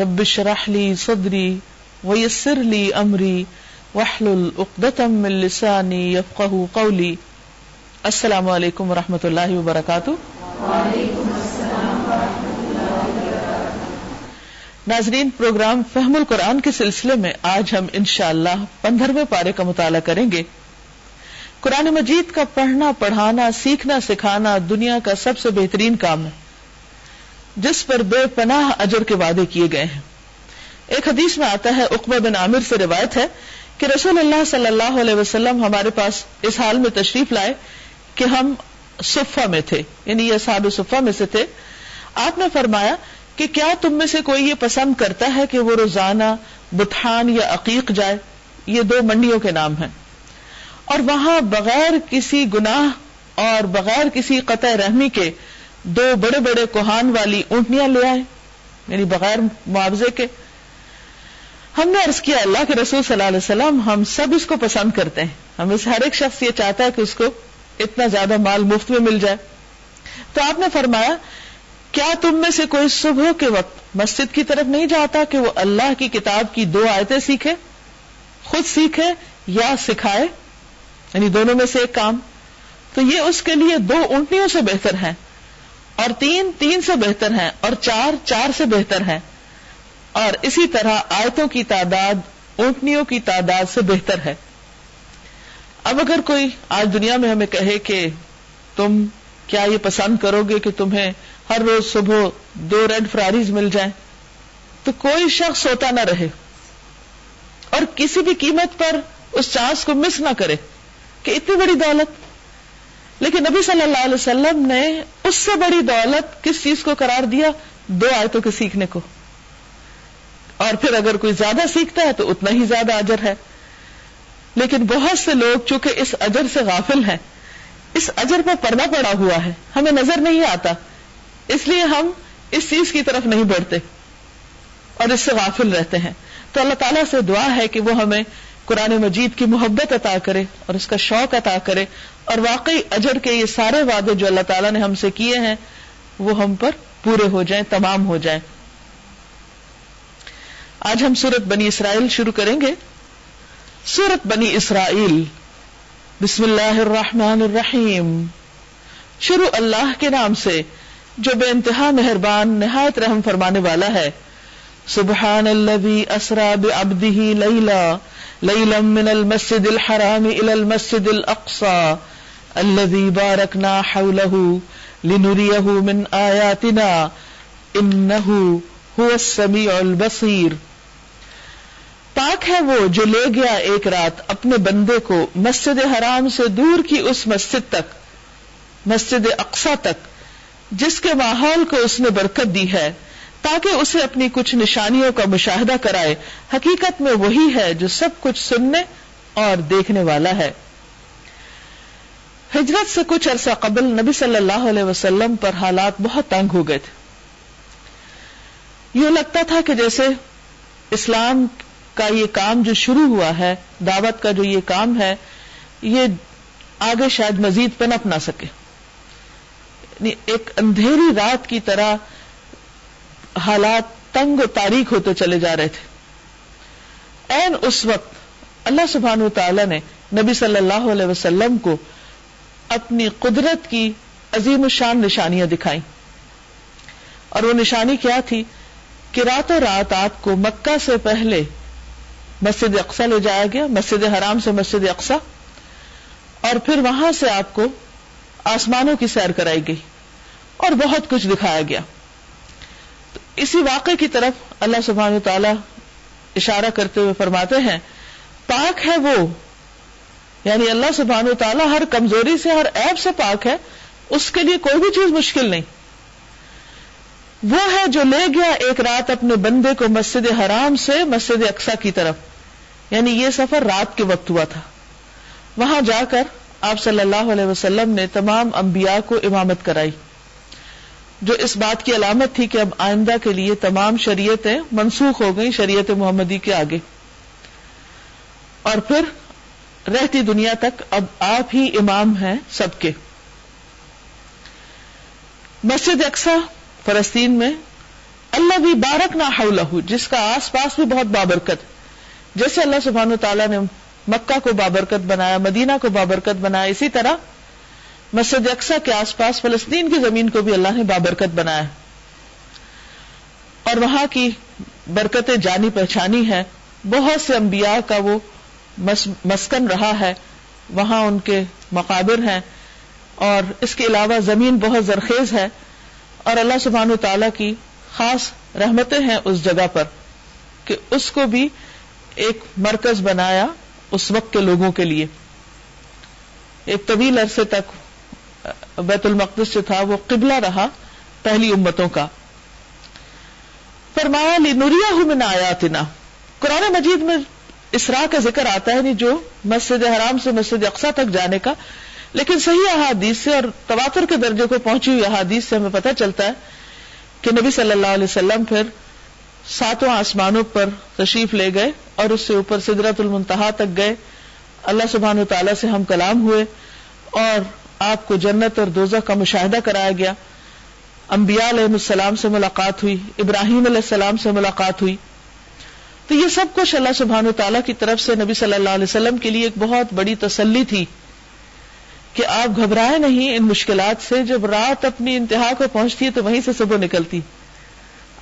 رب اشرح لي صدري ويسر لي امري واحلل عقدة من لساني يفقهوا قولي. السلام علیکم و رحمۃ اللہ وبرکاتہ. ناظرین پروگرام فہم القرآن کے سلسلے میں آج ہم انشاءاللہ اللہ پندرہویں پارے کا مطالعہ کریں گے۔ قرآن مجید کا پڑھنا پڑھانا سیکھنا سکھانا دنیا کا سب سے بہترین کام ہے۔ جس پر بے پناہ اجر کے وعدے کیے گئے ہیں۔ ایک حدیث میں آتا ہے اقبا بن عامر سے روایت ہے کہ رسول اللہ صلی اللہ علیہ وسلم ہمارے پاس اس حال میں تشریف لائے کہ ہم صفا میں تھے یعنی یہ صحاب صفا میں سے تھے۔ آپ نے فرمایا کہ کیا تم میں سے کوئی یہ پسند کرتا ہے کہ وہ روزانہ بٹھان یا عقیق جائے؟ یہ دو منڈیوں کے نام ہیں۔ اور وہاں بغیر کسی گناہ اور بغیر کسی قطع رحمی کے دو بڑے بڑے کوہان والی اونٹنیاں لے آئے یعنی بغیر معاوضے کے۔ ہم نے عرض کیا، اللہ کے رسول صلی اللہ علیہ وسلم ہم سب اس کو پسند کرتے ہیں۔ ہم اس ہر ایک شخص یہ چاہتا ہے کہ اس کو اتنا زیادہ مال مفت میں مل جائے۔ تو آپ نے فرمایا، کیا تم میں سے کوئی صبح کے وقت مسجد کی طرف نہیں جاتا کہ وہ اللہ کی کتاب کی دو آیتیں سیکھے؟ خود سیکھے یا سکھائے؟ یعنی دونوں میں سے ایک کام۔ تو یہ اس کے لیے دو اونٹنیوں سے بہتر ہیں۔ اور تین تین سے بہتر ہیں اور چار چار سے بہتر ہیں۔ اور اسی طرح آیتوں کی تعداد، اونٹنیوں کی تعداد سے بہتر ہے۔ اب اگر کوئی آج دنیا میں ہمیں کہے کہ تم کیا یہ پسند کرو گے کہ تمہیں ہر روز صبح دو ریڈ فراریز مل جائیں؟ تو کوئی شخص سوتا نہ رہے۔ اور کسی بھی قیمت پر اس چانس کو مس نہ کرے کہ اتنی بڑی دولت لیکن نبی صلی اللہ علیہ وسلم نے اس سے بڑی دولت کس چیز کو قرار دیا؟ دو آیتوں کے سیکھنے کو۔ اور پھر اگر کوئی زیادہ سیکھتا ہے تو اتنا ہی زیادہ اجر ہے۔ لیکن بہت سے لوگ چونکہ اس اجر سے غافل ہیں، اس اجر پر پردہ پڑا ہوا ہے، ہمیں نظر نہیں آتا۔ اس لیے ہم اس چیز کی طرف نہیں بڑھتے اور اس سے غافل رہتے ہیں۔ تو اللہ تعالیٰ سے دعا ہے کہ وہ ہمیں قرآن مجید کی محبت عطا کرے اور اس کا شوق عطا کرے اور واقعی اجر کے یہ سارے وعدے جو اللہ تعالیٰ نے ہم سے کیے ہیں، وہ ہم پر پورے ہو جائیں، تمام ہو جائیں۔ آج ہم سورت بنی اسرائیل شروع کریں گے۔ سورت بنی اسرائیل۔ بسم اللہ الرحمن الرحیم۔ شروع اللہ کے نام سے، جو بے انتہا مہربان، نہایت رحم فرمانے والا ہے۔ سبحان الذي اسرا بعبده ليلا ليلا من المسجد الحرام الى المسجد الاقصى الذي باركنا حوله لنريه من آياتنا انه هو السميع البصير۔ پاک ہے وہ جو لے گیا ایک رات اپنے بندے کو مسجد حرام سے دور کی اس مسجد تک، مسجد اقسا تک، جس کے ماحول کو اس نے برکت دی ہے، تاکہ اسے اپنی کچھ نشانیوں کا مشاہدہ کرائے۔ حقیقت میں وہی ہے جو سب کچھ سننے اور دیکھنے والا ہے۔ ہجرت سے کچھ عرصہ قبل نبی صلی اللہ علیہ وسلم پر حالات بہت تنگ ہو گئے تھے۔ یوں لگتا تھا کہ جیسے اسلام کا یہ کام جو شروع ہوا ہے، دعوت کا جو یہ کام ہے، یہ آگے شاید مزید پنپ نہ سکے۔ یعنی ایک اندھیری رات کی طرح حالات تنگ و تاریخ ہوتے چلے جا رہے تھے۔ این اس وقت اللہ سبحان تعالی نے نبی صلی اللہ علیہ وسلم کو اپنی قدرت کی عظیم الشان نشانیاں دکھائی اور وہ نشانی کیا تھی کہ راتوں رات آپ کو مکہ سے پہلے مسجد اقسا لے جایا گیا، مسجد حرام سے مسجد اقسا اور پھر وہاں سے آپ کو آسمانوں کی سیر کرائی گئی اور بہت کچھ دکھایا گیا۔ اسی واقعے کی طرف اللہ سبحانہ تعالی اشارہ کرتے ہوئے فرماتے ہیں، پاک ہے وہ یعنی اللہ سبحانہ تعالیٰ ہر کمزوری سے، ہر ایپ سے پاک ہے، اس کے لیے کوئی بھی چیز مشکل نہیں۔ وہ ہے جو لے گیا ایک رات اپنے بندے کو مسجد حرام سے مسجد اقسا کی طرف۔ یعنی یہ سفر رات کے وقت ہوا تھا۔ وہاں جا کر آپ صلی اللہ علیہ وسلم نے تمام انبیاء کو امامت کرائی۔ جو اس بات کی علامت تھی کہ اب آئندہ کے لیے تمام شریعتیں منسوخ ہو گئی شریعت محمدی کے آگے۔ اور پھر رہتی دنیا تک اب آپ ہی امام ہیں سب کے۔ مسجد اقسا فلسطین میں اللہ بھی بارک نہ حولہ جس کا آس پاس بھی بہت بابرکت۔ جیسے اللہ سبحان تعالیٰ نے مکہ کو بابرکت بنایا، مدینہ کو بابرکت بنایا، اسی طرح مسجد اقسا کے آس پاس فلسطین کی زمین کو بھی اللہ نے بابرکت بنایا۔ اور وہاں کی برکتیں جانی پہچانی ہے بہت سے انبیاء کا وہ مسکن رہا ہے، وہاں ان کے مقابر ہیں، اور اس کے علاوہ زمین بہت زرخیز ہے، اور اللہ سبحان تعالی کی خاص رحمتیں ہیں اس جگہ پر کہ اس کو بھی ایک مرکز بنایا اس وقت کے لوگوں کے لیے۔ ایک طویل عرصے تک بیت المقدس جو تھا وہ قبلہ رہا پہلی امتوں کا۔ فرمایا لی نوریا من آیاتنا۔ قرآن مجید میں اسرا کا ذکر آتا ہے نہیں جو مسجد حرام سے مسجد اقسا تک جانے کا، لیکن صحیح احادیث سے اور تواتر کے درجے کو پہنچی ہوئی احادیث سے ہمیں پتہ چلتا ہے کہ نبی صلی اللہ علیہ وسلم پھر ساتوں آسمانوں پر تشریف لے گئے اور اس سے اوپر سدرت المنتہا تک گئے۔ اللہ سبحان و تعالیٰ سے ہم کلام ہوئے اور آپ کو جنت اور دوزہ کا مشاہدہ کرایا گیا۔ انبیاء علیہ السلام سے ملاقات ہوئی، ابراہیم علیہ السلام سے ملاقات ہوئی۔ تو یہ سب کچھ اللہ سبحان و تعالیٰ کی طرف سے نبی صلی اللہ علیہ وسلم کے لیے ایک بہت بڑی تسلی تھی کہ آپ گھبرائے نہیں ان مشکلات سے، جب رات اپنی انتہا کو پہنچتی ہے تو وہیں سے صبح نکلتی۔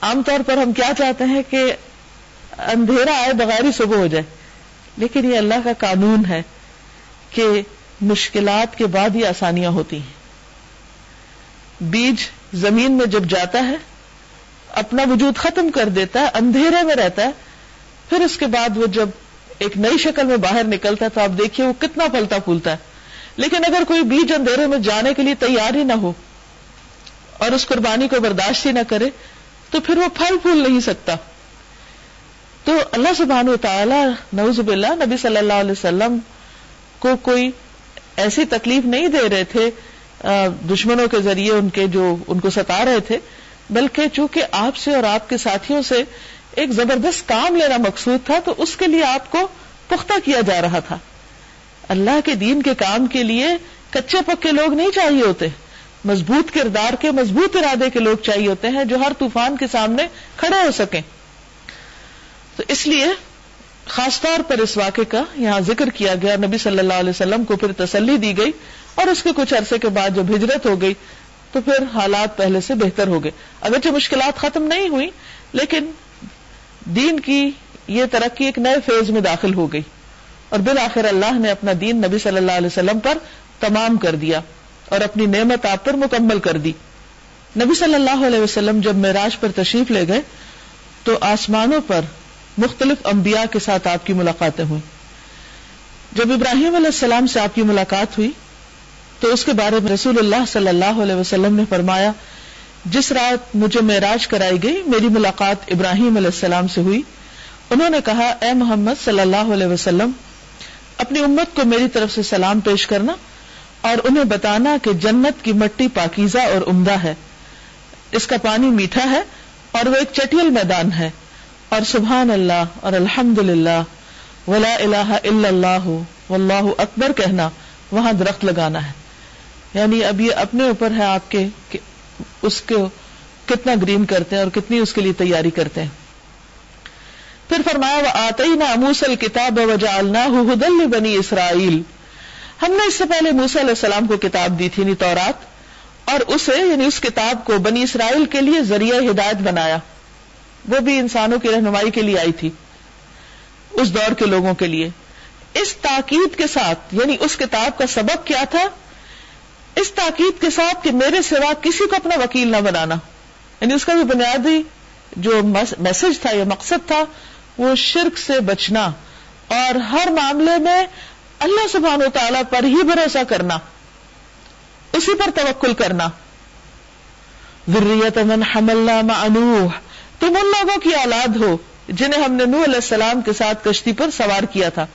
عام طور پر ہم کیا چاہتے ہیں کہ اندھیرا آئے بغیر ہی صبح ہو جائے۔ لیکن یہ اللہ کا قانون ہے کہ مشکلات کے بعد ہی آسانیاں ہوتی ہیں۔ بیج زمین میں جب جاتا ہے، اپنا وجود ختم کر دیتا ہے، اندھیرے میں رہتا ہے پھر اس کے بعد وہ جب ایک نئی شکل میں باہر نکلتا ہے تو آپ دیکھیے وہ کتنا پلتا پھولتا ہے۔ لیکن اگر کوئی بیج اندھیرے میں جانے کے لیے تیار ہی نہ ہو اور اس قربانی کو برداشت ہی نہ کرے، تو پھر وہ پھل پھول نہیں سکتا۔ تو اللہ سبحان و تعالی نوز باللہ نبی صلی اللہ علیہ وسلم کو کوئی ایسی تکلیف نہیں دے رہے تھے دشمنوں کے ذریعے ان کے جو ان کو ستا رہے تھے، بلکہ چونکہ آپ سے اور آپ کے ساتھیوں سے ایک زبردست کام لینا مقصود تھا تو اس کے لیے آپ کو پختہ کیا جا رہا تھا۔ اللہ کے دین کے کام کے لیے کچے پکے لوگ نہیں چاہیے ہوتے۔ مضبوط کردار کے مضبوط ارادے کے لوگ چاہیے ہوتے ہیں جو ہر طوفان کے سامنے کھڑے ہو سکیں۔ تو اس لیے خاص طور پر اس واقعے کا یہاں ذکر کیا گیا۔ نبی صلی اللہ علیہ وسلم کو پھر تسلی دی گئی اور اس کے کچھ عرصے کے بعد جب ہجرت ہو گئی تو پھر حالات پہلے سے بہتر ہو گئے۔ اگرچہ مشکلات ختم نہیں ہوئی لیکن دین کی یہ ترقی ایک نئے فیز میں داخل ہو گئی اور بالآخر اللہ نے اپنا دین نبی صلی اللہ علیہ وسلم پر تمام کر دیا اور اپنی نعمت آپ پر مکمل کر دی۔ نبی صلی اللہ علیہ وسلم جب معراج پر تشریف لے گئے تو آسمانوں پر مختلف انبیاء کے ساتھ آپ کی ملاقاتیں ہوئی جب ابراہیم علیہ السلام سے آپ کی ملاقات ہوئی تو اس کے بارے میں رسول اللہ صلی اللہ علیہ وسلم نے فرمایا جس رات مجھے معراج کرائی گئی، میری ملاقات ابراہیم علیہ السلام سے ہوئی۔ انہوں نے کہا، اے محمد صلی اللہ علیہ وسلم، اپنی امت کو میری طرف سے سلام پیش کرنا اور انہیں بتانا کہ جنت کی مٹی پاکیزہ اور عمدہ ہے۔ اس کا پانی میٹھا ہے اور وہ ایک چٹیل میدان ہے۔ اور سبحان اللہ اور الحمد للہ ولا الہ الا اللہ، واللہ اکبر کہنا، وہاں درخت لگانا ہے۔ یعنی اب یہ اپنے اوپر ہے آپ کے کہ اس کو کتنا گرین کرتے ہیں اور کتنی اس کے لیے تیاری کرتے ہیں۔ پھر فرمایا وہ آتے ہی موسل کتاب وجالنا ہدل بنی اسرائیل ہم نے اس سے پہلے موسا علیہ السلام کو کتاب دی تھی یعنی تورات، اور اسے یعنی اس کتاب کو بنی اسرائیل کے لیے ذریعہ ہدایت بنایا۔ وہ بھی انسانوں کی رہنمائی کے لیے آئی تھی، اس دور کے لوگوں کے لیے۔ اس تاکید کے ساتھ یعنی اس کتاب کا سبق کیا تھا؟ اس تاکید کے ساتھ کہ میرے سوا کسی کو اپنا وکیل نہ بنانا۔ یعنی اس کا بھی بنیادی جو میسج تھا، یا مقصد تھا، وہ شرک سے بچنا۔ اور ہر معاملے میں اللہ سبحان و تعالی پر ہی بھروسہ کرنا۔ اسی پر توکل کرنا۔ ذریت من حملنا مع نوح۔ تم ان لوگوں کی اولاد ہو جنہیں ہم نے نوح علیہ السلام کے ساتھ کشتی پر سوار کیا تھا۔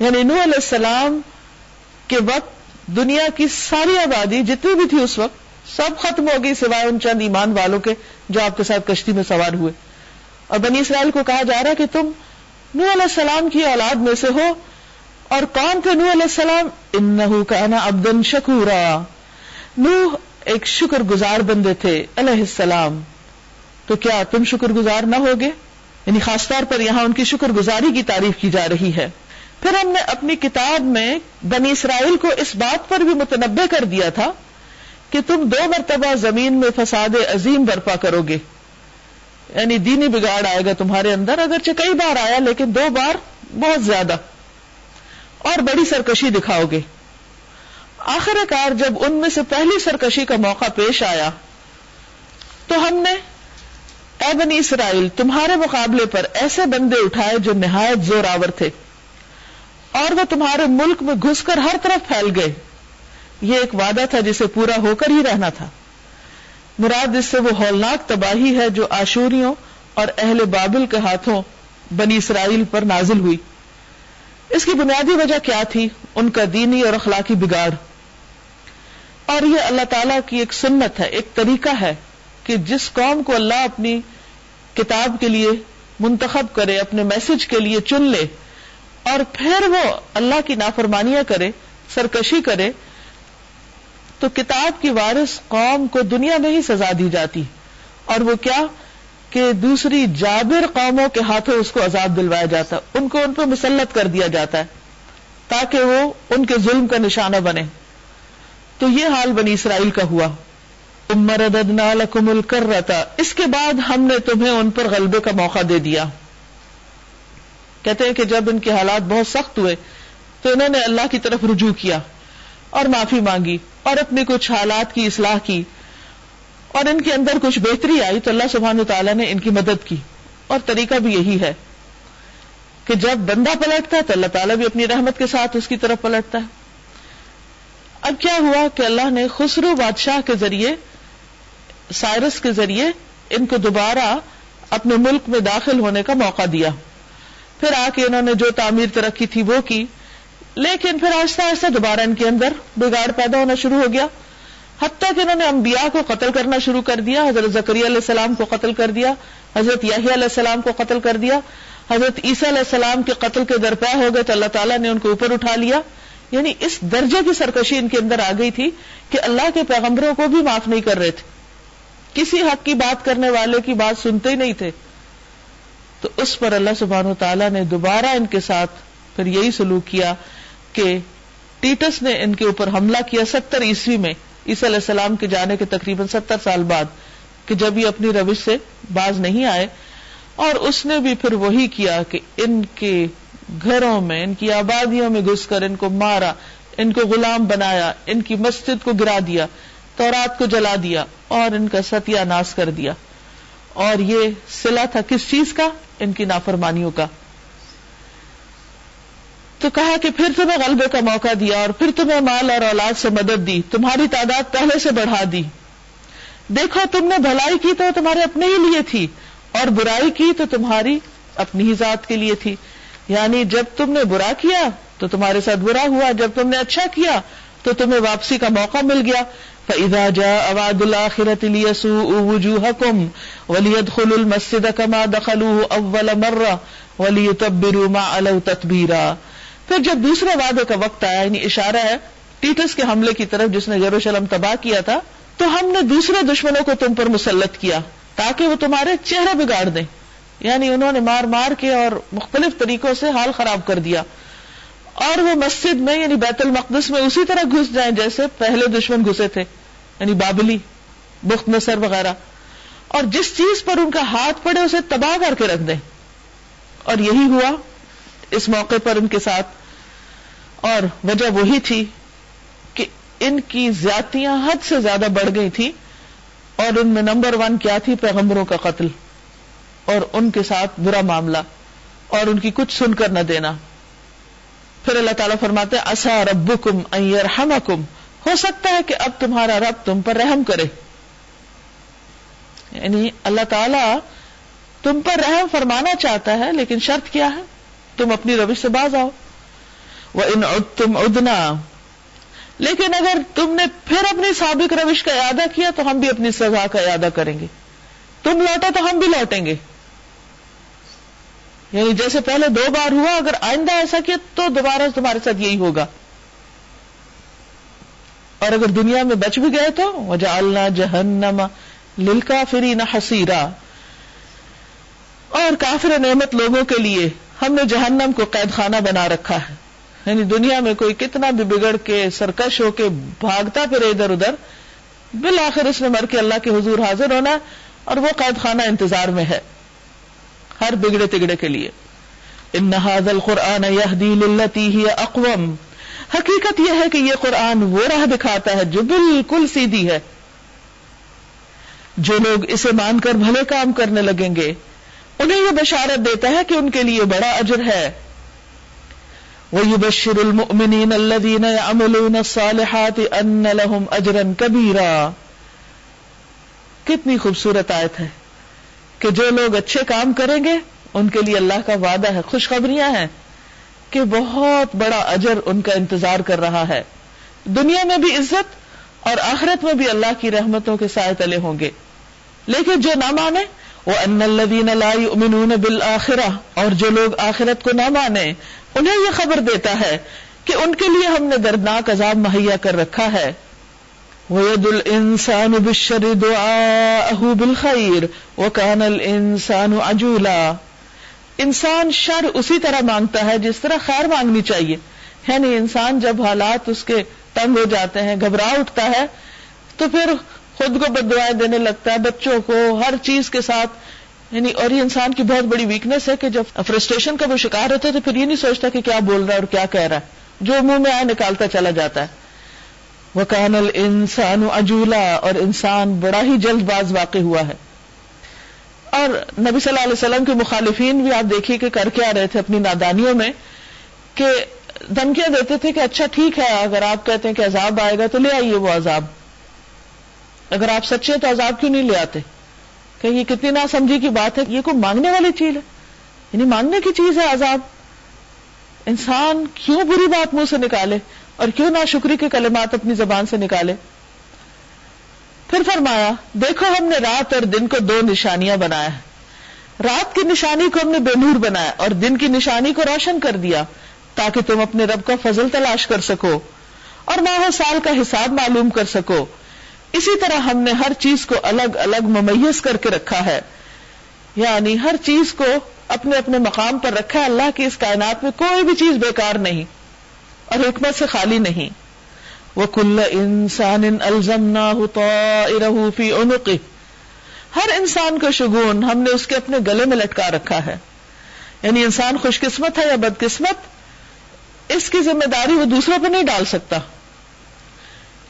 یعنی نوح علیہ السلام کے وقت دنیا کی ساری آبادی جتنی بھی تھی اس وقت، سب ختم ہو گئی سوائے ان چند ایمان والوں کے جو آپ کے ساتھ کشتی میں سوار ہوئے۔ اور بنی اسرائیل کو کہا جا رہا کہ تم نو علیہ السلام کی اولاد میں سے ہو۔ اور کون تھے نو علیہ السلام؟ ان کا نا ابدن شکورا۔ نو ایک شکر گزار بندے تھے علیہ السلام۔ تو کیا تم شکر گزار نہ ہوگے؟ یعنی خاص طور پر یہاں ان کی شکر گزاری کی تعریف کی جا رہی ہے۔ پھر ہم نے اپنی کتاب میں بنی اسرائیل کو اس بات پر بھی متنوع کر دیا تھا کہ تم دو مرتبہ زمین میں فساد عظیم برپا کرو گے یعنی دینی بگاڑ آئے گا تمہارے اندر، اگرچہ کئی بار آیا لیکن دو بار بہت زیادہ۔ اور بڑی سرکشی دکھاؤ گے آخر کار جب ان میں سے پہلی سرکشی کا موقع پیش آیا، تو ہم نے اے بنی اسرائیل، تمہارے مقابلے پر ایسے بندے اٹھائے جو نہایت زور آور تھے۔ اور وہ تمہارے ملک میں گھس کر ہر طرف پھیل گئے۔ یہ ایک وعدہ تھا جسے پورا ہو کر ہی رہنا تھا۔ مراد اس سے وہ ہولناک تباہی ہے جو آشوریوں اور اہل بابل کے ہاتھوں بنی اسرائیل پر نازل ہوئی۔ اس کی بنیادی وجہ کیا تھی؟ ان کا دینی اور اخلاقی بگاڑ۔ اور یہ اللہ تعالی کی ایک سنت ہے، ایک طریقہ ہے کہ جس قوم کو اللہ اپنی کتاب کے لیے منتخب کرے، اپنے میسج کے لیے چن لے اور پھر وہ اللہ کی نافرمانیاں کرے، سرکشی کرے، تو کتاب کی وارث قوم کو دنیا میں ہی سزا دی جاتی۔ اور وہ کیا؟ کہ دوسری جابر قوموں کے ہاتھوں اس کو عذاب دلوایا جاتا، ان کو ان پہ مسلط کر دیا جاتا ہے، تاکہ وہ ان کے ظلم کا نشانہ بنے۔ تو یہ حال بنی اسرائیل کا ہوا۔ مردنا لکم الکرتا اس کے بعد ہم نے تمہیں ان پر غلبے کا موقع دے دیا۔ کہتے ہیں کہ جب ان کے حالات بہت سخت ہوئے تو انہوں نے اللہ کی طرف رجوع کیا اور معافی مانگی اور اپنے کچھ حالات کی اصلاح کی اور ان کے اندر کچھ بہتری آئی تو اللہ سبحان تعالیٰ نے ان کی مدد کی اور طریقہ بھی یہی ہے کہ جب بندہ پلٹتا ہے تو اللہ تعالیٰ بھی اپنی رحمت کے ساتھ اس کی طرف پلٹتا ہے۔ اب کیا ہوا کہ اللہ نے خسرو بادشاہ کے ذریعے، سائرس کے ذریعے ان کو دوبارہ اپنے ملک میں داخل ہونے کا موقع دیا۔ پھر آ کے انہوں نے جو تعمیر ترقی تھی وہ کی۔ لیکن پھر آہستہ آہستہ دوبارہ ان کے اندر بگاڑ پیدا ہونا شروع ہو گیا۔ حتیٰ کہ انہوں نے انبیاء کو قتل کرنا شروع کر دیا، حضرت زکری علیہ السلام کو قتل کر دیا، حضرت یاہی علیہ السلام کو قتل کر دیا۔ حضرت عیسیٰ علیہ السلام کے قتل کے درپے ہو گئے تو اللہ تعالیٰ نے ان کو اوپر اٹھا لیا۔ یعنی اس درجے کی سرکشی ان کے اندر آ گئی تھی کہ اللہ کے پیغمبروں کو بھی معاف نہیں کر رہے تھے۔ کسی حق کی بات کرنے والے کی بات سنتے ہی نہیں تھے۔ تو اس پر اللہ سبحان و تعالیٰ نے دوبارہ ان کے ساتھ پھر یہی سلوک کیا کہ ٹیٹس نے ان کے اوپر حملہ کیا ستر عیسوی میں، عیسی علیہ السلام کے جانے کے تقریباً ستر سال بعد، کہ جب یہ اپنی روش سے باز نہیں آئے۔ اور اس نے بھی پھر وہی کیا کہ ان کے گھروں میں، ان کی آبادیوں میں گھس کر ان کو مارا، ان کو غلام بنایا، ان کی مسجد کو گرا دیا تو رات کو جلا دیا اور ان کا ستیہ ناس کر دیا۔ اور یہ سلا تھا کس چیز کا؟ ان کی نافرمانیوں کا۔ تو کہا کہ پھر تمہیں غلبے کا موقع دیا اور پھر تمہیں مال اور اولاد سے مدد دی، تمہاری تعداد پہلے سے بڑھا دی۔ دیکھو، تم نے بھلائی کی تو تمہارے اپنے ہی لیے تھی اور برائی کی تو تمہاری اپنی ہی ذات کے لیے تھی۔ یعنی جب تم نے برا کیا تو تمہارے ساتھ برا ہوا، جب تم نے اچھا کیا تو تمہیں واپسی کا موقع مل گیا۔ فَإِذَا جَاءَ وَعْدُ الْآخِرَةِ لِيَسُوءُ وُجُوهَكُمْ وَلِيَدْخُلُوا الْمَسْجِدَ كَمَا دَخَلُوهُ أَوَّلَ مَرَّةٍ وَلِيُتَبِّرُوا مَا عَلَوْا تَتْبِيرًا پھر جب دوسرے وعدے کا وقت آیا یعنی اشارہ ہے، ٹیٹس کے حملے کی طرف جس نے یروشلم تباہ کیا تھا، تو ہم نے دوسرے دشمنوں کو تم پر مسلط کیا تاکہ وہ تمہارے چہرے بگاڑ دیں۔ یعنی انہوں نے مار مار کے اور مختلف طریقوں سے حال خراب کر دیا۔ اور وہ مسجد میں یعنی بیت المقدس میں، اسی طرح گھس جائیں جیسے پہلے دشمن گھسے تھے۔ یعنی بابلی، بخت نصر وغیرہ۔ اور جس چیز پر ان کا ہاتھ پڑے اسے تباہ کر کے رکھ دیں۔ اور یہی ہوا اس موقع پر ان کے ساتھ۔ اور وجہ وہی تھی کہ ان کی زیاتیاں حد سے زیادہ بڑھ گئی تھی۔ اور ان میں نمبر ون کیا تھی؟ پیغمبروں کا قتل۔ اور ان کے ساتھ برا معاملہ۔ اور ان کی کچھ سن کر نہ دینا۔ پھر اللہ تعالیٰ فرماتے اصا رب کم ہو سکتا ہے کہ اب تمہارا رب تم پر رحم کرے۔ یعنی اللہ تعالی تم پر رحم فرمانا چاہتا ہے، لیکن شرط کیا ہے؟ تم اپنی روش سے باز آؤ۔ وہ ان تم ادنا لیکن اگر تم نے پھر اپنی سابق روش کا ارادہ کیا، تو ہم بھی اپنی سزا کا ارادہ کریں گے۔ تم لوٹے تو ہم بھی لوٹیں گے۔ یعنی جیسے پہلے دو بار ہوا، اگر آئندہ ایسا کیا، تو دوبارہ تمہارے ساتھ یہی ہوگا۔ اور اگر دنیا میں بچ بھی گئے تو وجعلنا جہنم للکا فری نہ حسیرا اور کافر نعمت لوگوں کے لیے ہم نے جہنم کو قید خانہ بنا رکھا ہے۔ یعنی دنیا میں کوئی کتنا بھی بگڑ کے سرکش ہو کے بھاگتا پھر ادھر ادھر، بالآخر اس نے مر کے اللہ کے حضور حاضر ہونا اور وہ قید خانہ انتظار میں ہے۔ ہر بگڑے تگڑے کے لیے۔ ان القرآن ہی اقوام حقیقت یہ ہے کہ یہ قرآن وہ راہ دکھاتا ہے جو بالکل سیدھی ہے۔ جو لوگ اسے مان کر بھلے کام کرنے لگیں گے، انہیں یہ بشارت دیتا ہے کہ ان کے لیے بڑا اجر ہے۔ وہ بشر المؤمنین الذین يعملون الصالحات ان لهم اجرا کبیرا کتنی خوبصورت آیت ہے کہ جو لوگ اچھے کام کریں گے، ان کے لیے اللہ کا وعدہ ہے، خوشخبریاں ہیں۔ کہ بہت بڑا اجر ان کا انتظار کر رہا ہے۔ دنیا میں بھی عزت اور آخرت میں بھی اللہ کی رحمتوں کے سائے تلے ہوں گے۔ لیکن جو نہ مانے، وہ ان الدین لائی بالآخرہ۔ اور جو لوگ آخرت کو نہ مانے، انہیں یہ خبر دیتا ہے کہ ان کے لیے ہم نے دردناک عذاب مہیا کر رکھا ہے۔ وید الانسان بالشر دعاءه بالخیر وکان الانسان عجولا۔ انسان شر اسی طرح مانگتا ہے، جس طرح خیر مانگنی چاہیے۔ یعنی انسان جب حالات اس کے تنگ ہو جاتے ہیں، گھبرا اٹھتا ہے، تو پھر خود کو بد دعائیں دینے لگتا ہے، بچوں کو، ہر چیز کے ساتھ۔ یعنی اور یہ انسان کی بہت بڑی ویکنیس ہے کہ جب فرسٹریشن کا وہ شکار ہوتا ہے، تو پھر یہ نہیں سوچتا کہ کیا بول رہا ہے اور کیا کہہ رہا ہے۔ جو منہ میں آئے، نکالتا چلا جاتا ہے۔ وہ کانل انسان اجولا اور انسان بڑا ہی جلد باز واقع ہوا ہے۔ اور نبی صلی اللہ علیہ وسلم کے مخالفین بھی آپ دیکھیے کہ کر کے آ رہے تھے اپنی نادانیوں میں کہ دھمکیاں دیتے تھے کہ اچھا ٹھیک ہے، اگر آپ کہتے ہیں کہ عذاب آئے گا تو لے آئیے وہ عذاب۔ اگر آپ سچے تو عذاب کیوں نہیں لے آتے؟ کہ یہ کتنی نا سمجھی کی بات ہے، یہ کوئی مانگنے والی چیز ہے۔ یعنی مانگنے کی چیز ہے عذاب۔ انسان کیوں بری بات منہ سے نکالے اور کیوں نہ شکری کے کلمات اپنی زبان سے نکالے؟ پھر فرمایا، دیکھو ہم نے رات اور دن کو دو نشانیاں بنایا رات کی نشانی کو ہم نے بے نور بنایا اور دن کی نشانی کو روشن کر دیا تاکہ تم اپنے رب کا فضل تلاش کر سکو اور ماہ سال کا حساب معلوم کر سکو۔ اسی طرح ہم نے ہر چیز کو الگ الگ ممیز کر کے رکھا ہے۔ یعنی ہر چیز کو اپنے اپنے مقام پر رکھا ہے۔ اللہ کی اس کائنات میں کوئی بھی چیز بیکار نہیں اور حکمت سے خالی نہیں۔ وہ کل انسان الزم فی عنقه. ہر انسان کو شگون ہم نے اس کے اپنے گلے میں لٹکا رکھا ہے. یعنی انسان خوش قسمت ہے یا بدقسمت، اس کی ذمہ داری وہ دوسروں پہ نہیں ڈال سکتا.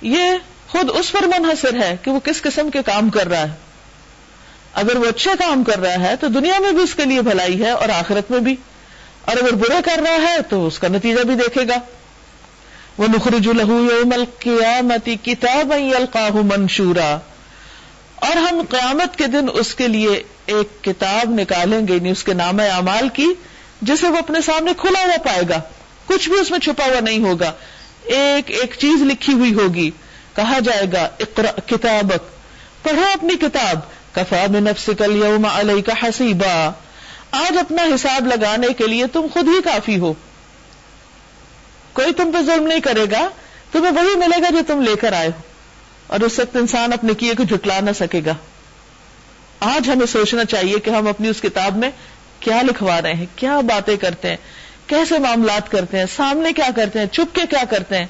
یہ خود اس پر منحصر ہے کہ وہ کس قسم کے کام کر رہا ہے. اگر وہ اچھا کام کر رہا ہے تو دنیا میں بھی اس کے لیے بھلائی ہے اور آخرت میں بھی. اور اگر برے کر رہا ہے تو اس کا نتیجہ بھی دیکھے گا. وہ نخرج الح یوم القیامتی کتاب القاہ منشورا۔ اور ہم قیامت کے دن اس کے لیے ایک کتاب نکالیں گے یعنی اس کے نام اعمال کی، جسے وہ اپنے سامنے کھلا ہوا پائے گا۔ کچھ بھی اس میں چھپا ہوا نہیں ہوگا۔ ایک ایک چیز لکھی ہوئی ہوگی۔ کہا جائے گا کتابک۔ پڑھو اپنی کتاب۔ کفا میں نفس کل یوم علیہ کا حسیبا۔ آج اپنا حساب لگانے کے لیے تم خود ہی کافی ہو۔ کوئی تم پہ ظلم نہیں کرے گا، تمہیں وہی ملے گا جو تم لے کر آئے ہو۔ اور اس وقت انسان اپنے کیے کو جھٹلا نہ سکے گا۔ آج ہمیں سوچنا چاہیے کہ ہم اپنی اس کتاب میں کیا لکھوا رہے ہیں، کیا باتیں کرتے ہیں، کیسے معاملات کرتے ہیں، سامنے کیا کرتے ہیں، چھپ کے کیا کرتے ہیں۔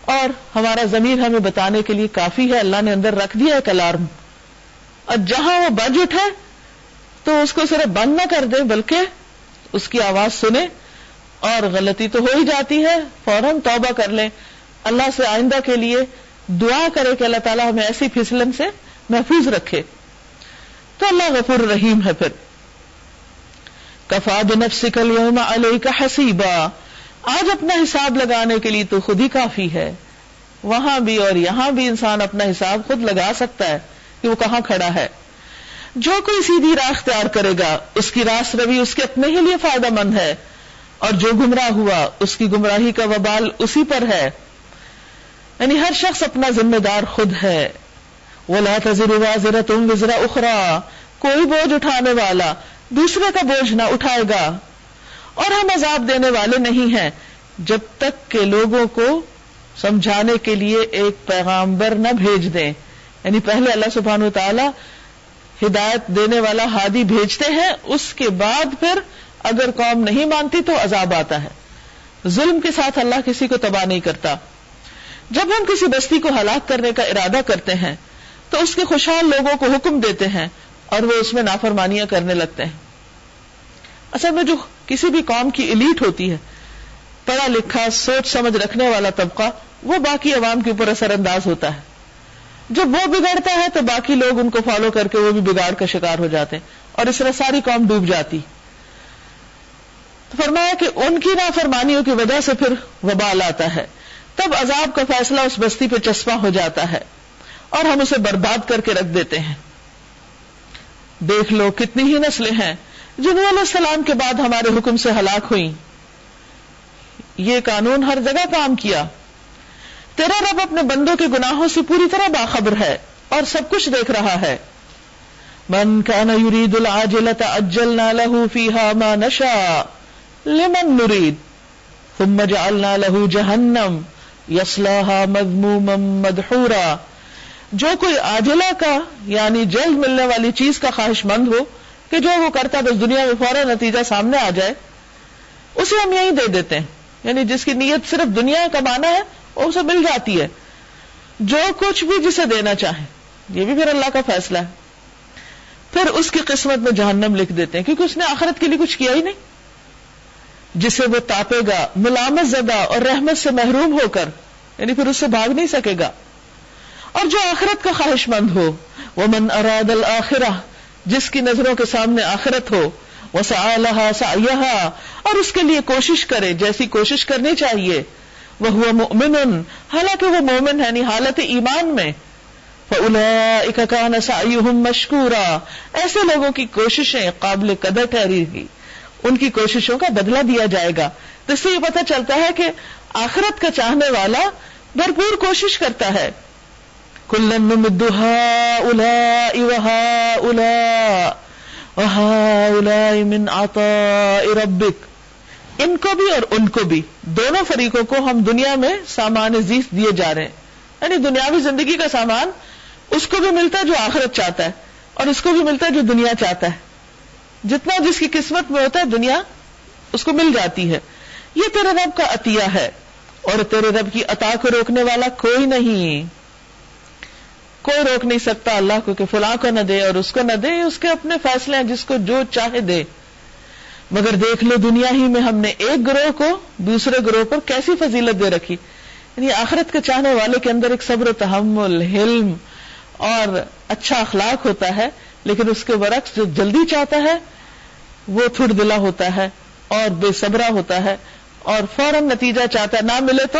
اور ہمارا ضمیر ہمیں بتانے کے لیے کافی ہے، اللہ نے اندر رکھ دیا ایک الارم۔ اور جہاں وہ بج اٹھے، تو اس کو صرف بند نہ کر دے بلکہ اس کی آواز سنے اور غلطی تو ہو ہی جاتی ہے، فوراً توبہ کر لیں۔ اللہ سے آئندہ کے لیے دعا کرے کہ اللہ تعالیٰ ہمیں ایسی پھسلن سے محفوظ رکھے۔ تو اللہ غفور رحیم ہے پھر۔ کفا بنفسکل یوم علیہ کا حسیبہ آج اپنا حساب لگانے کے لیے تو خود ہی کافی ہے۔ وہاں بھی اور یہاں بھی انسان اپنا حساب خود لگا سکتا ہے کہ وہ کہاں کھڑا ہے۔ جو کوئی سیدھی راہ اختیار کرے گا، اس کی راس روی اس کے اپنے ہی لیے فائدہ مند ہے۔ اور جو گمراہ ہوا، اس کی گمراہی کا وبال اسی پر ہے۔ یعنی ہر شخص اپنا ذمہ دار خود ہے۔ وہ لا تذرا تم وزرا اخرا کوئی بوجھ اٹھانے والا دوسرے کا بوجھ نہ اٹھائے گا۔ اور ہم عذاب دینے والے نہیں ہیں۔ جب تک کہ لوگوں کو سمجھانے کے لیے ایک پیغامبر نہ بھیج دیں۔ یعنی پہلے اللہ سبحان و تعالی ہدایت دینے والا ہادی بھیجتے ہیں، اس کے بعد پھر اگر قوم نہیں مانتی تو عذاب آتا ہے۔ ظلم کے ساتھ اللہ کسی کو تباہ نہیں کرتا۔ جب ہم کسی بستی کو ہلاک کرنے کا ارادہ کرتے ہیں، تو اس کے خوشحال لوگوں کو حکم دیتے ہیں اور وہ اس میں نافرمانیاں کرنے لگتے ہیں۔ اصل میں جو کسی بھی قوم کی الیٹ ہوتی ہے، پڑھا لکھا، سوچ سمجھ رکھنے والا طبقہ، وہ باقی عوام کے اوپر اثر انداز ہوتا ہے۔ جب وہ بگڑتا ہے تو باقی لوگ ان کو فالو کر کے وہ بھی بگاڑ کا شکار ہو جاتے ہیں اور اس طرح ساری قوم ڈوب جاتی۔ تو فرمایا کہ ان کی نافرمانیوں کی وجہ سے پھر وبال آتا ہے۔ تب عذاب کا فیصلہ اس بستی پہ چسپاں ہو جاتا ہے اور ہم اسے برباد کر کے رکھ دیتے ہیں۔ دیکھ لو کتنی ہی نسلیں ہیں۔ جنہوں علیہ السلام کے بعد ہمارے حکم سے ہلاک ہوئی یہ قانون ہر جگہ کام کیا۔ تیرا رب اپنے بندوں کے گناہوں سے پوری طرح باخبر ہے اور سب کچھ دیکھ رہا ہے۔ من كان يريد العاجلة عجلنا له فيها ما نشاء۔ لمن نريد. ثم جعلنا له جهنم يصلاها مذموما مدحورا. جو کوئی عاجلہ کا یعنی جلد ملنے والی چیز کا خواہش مند ہو کہ جو وہ کرتا بس دنیا میں فوراً نتیجہ سامنے آ جائے، اسے ہم یہی دے دیتے ہیں۔ یعنی جس کی نیت صرف دنیا کمانا ہے، وہ اسے مل جاتی ہے۔ جو کچھ بھی جسے دینا چاہے، یہ بھی پھر اللہ کا فیصلہ ہے۔ پھر اس کی قسمت میں جہنم لکھ دیتے ہیں، کیونکہ اس نے آخرت کے لیے کچھ کیا ہی نہیں۔ جسے وہ تاپے گا، ملامت زدہ اور رحمت سے محروم ہو کر یعنی پھر اس سے بھاگ نہیں سکے گا۔ اور جو آخرت کا خواہش مند ہو وہ من اراد الآخرہ جس کی نظروں کے سامنے آخرت ہو وہ سا اور اس کے لیے کوشش کرے جیسی کوشش کرنی چاہیے۔ وہ ہوا مومن حالانکہ وہ مومن ہے یعنی حالت ایمان میں۔ مشکورا ایسے لوگوں کی کوششیں قابل قدر ٹھہری گی۔ ان کی کوششوں کا بدلہ دیا جائے گا۔ تو اس سے یہ پتا چلتا ہے کہ آخرت کا چاہنے والا بھرپور کوشش کرتا ہے۔ کلن مدہا الا الا الا من آتا ربک۔ ان کو بھی اور ان کو بھی۔ دونوں فریقوں کو ہم دنیا میں سامان عزیز دیے جا رہے ہیں۔ یعنی دنیاوی زندگی کا سامان اس کو بھی ملتا ہے جو آخرت چاہتا ہے اور اس کو بھی ملتا ہے جو دنیا چاہتا ہے۔ جتنا جس کی قسمت میں ہوتا ہے دنیا اس کو مل جاتی ہے۔ یہ تیرے رب کا عطیہ ہے اور تیرے رب کی عطا کو روکنے والا کوئی نہیں۔ کوئی روک نہیں سکتا اللہ کو کہ فلاں کو نہ دے اور اس کو نہ دے، اس کے اپنے فیصلے ہیں، جس کو جو چاہے دے۔ مگر دیکھ لو، دنیا ہی میں ہم نے ایک گروہ کو دوسرے گروہ پر کیسی فضیلت دے رکھی۔ یعنی آخرت کے چاہنے والے کے اندر ایک صبر و تحمل، حلم اور اچھا اخلاق ہوتا ہے، لیکن اس کے برعکس جو جلدی چاہتا ہے وہ تھوڑ دلا ہوتا ہے اور بے صبرا ہوتا ہے اور فوراً نتیجہ چاہتا ہے، نہ ملے تو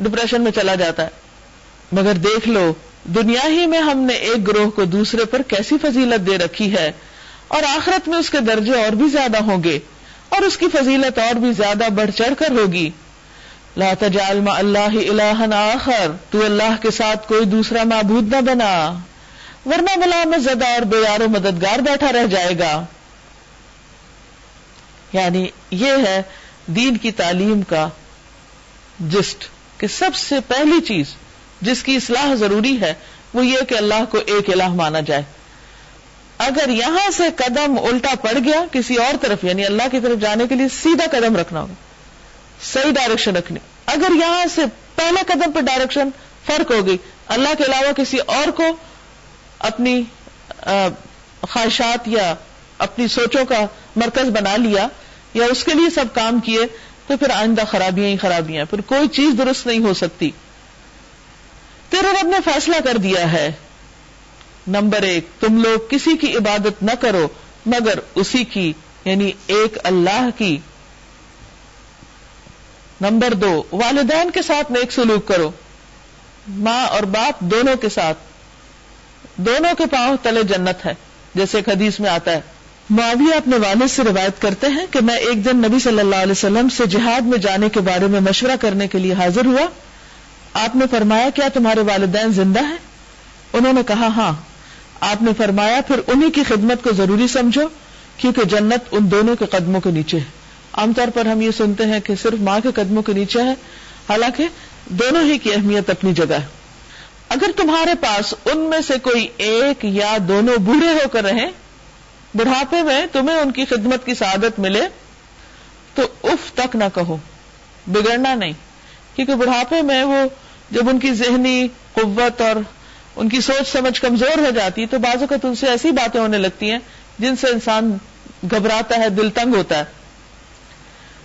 ڈپریشن میں چلا جاتا ہے۔ مگر دیکھ لو، دنیا ہی میں ہم نے ایک گروہ کو دوسرے پر کیسی فضیلت دے رکھی ہے اور آخرت میں اس کے درجے اور بھی زیادہ ہوں گے اور اس کی فضیلت اور بھی زیادہ بڑھ چڑھ کر ہوگی۔ لا تجعل مع اللہ الہ آخر، تو اللہ کے ساتھ کوئی دوسرا معبود نہ بنا، ورنہ ملامت زدہ اور بے و مددگار بیٹھا رہ جائے گا۔ یعنی یہ ہے دین کی تعلیم کا جسٹ کہ سب سے پہلی چیز جس کی اصلاح ضروری ہے وہ یہ کہ اللہ کو ایک الہ مانا جائے۔ اگر یہاں سے قدم الٹا پڑ گیا کسی اور طرف یعنی اللہ کی طرف جانے کے لیے سیدھا قدم رکھنا ہوگا، صحیح ڈائریکشن رکھنی۔ اگر یہاں سے پہلے قدم پہ ڈائریکشن فرق ہوگی اللہ کے علاوہ کسی اور کو اپنی خواہشات یا اپنی سوچوں کا مرکز بنا لیا یا اس کے لیے سب کام کیے، تو پھر آئندہ خرابیاں ہی خرابیاں پھر کوئی چیز درست نہیں ہو سکتی۔ تیرے رب نے فیصلہ کر دیا ہے۔ نمبر ایک، تم لوگ کسی کی عبادت نہ کرو، مگر اسی کی یعنی ایک اللہ کی۔ نمبر دو، والدین کے ساتھ نیک سلوک کرو۔ ماں اور باپ دونوں کے ساتھ، دونوں کے پاؤں تلے جنت ہے جیسے ایک حدیث میں آتا ہے۔ معاویہ اپنے والد سے روایت کرتے ہیں کہ میں ایک دن نبی صلی اللہ علیہ وسلم سے جہاد میں جانے کے بارے میں مشورہ کرنے کے لیے حاضر ہوا۔ آپ نے فرمایا، کیا تمہارے والدین زندہ ہیں؟ انہوں نے کہا ہاں۔ آپ نے فرمایا، پھر انہی کی خدمت کو ضروری سمجھو، کیونکہ جنت ان دونوں کے قدموں کے نیچے ہے۔ عام طور پر ہم یہ سنتے ہیں کہ صرف ماں کے قدموں کے نیچے ہے، حالانکہ دونوں ہی کی اہمیت اپنی جگہ ہے۔ اگر تمہارے پاس ان میں سے کوئی ایک یا دونوں بوڑھے ہو کر رہے بڑھاپے میں تمہیں ان کی خدمت کی سعادت ملے تو اف تک نہ کہو، بگڑنا نہیں۔ کیونکہ بڑھاپے میں وہ جب ان کی ذہنی قوت اور ان کی سوچ سمجھ کمزور ہو جاتی، تو بعض اوقات ان سے ایسی باتیں ہونے لگتی ہیں جن سے انسان گھبراتا ہے، دل تنگ ہوتا ہے۔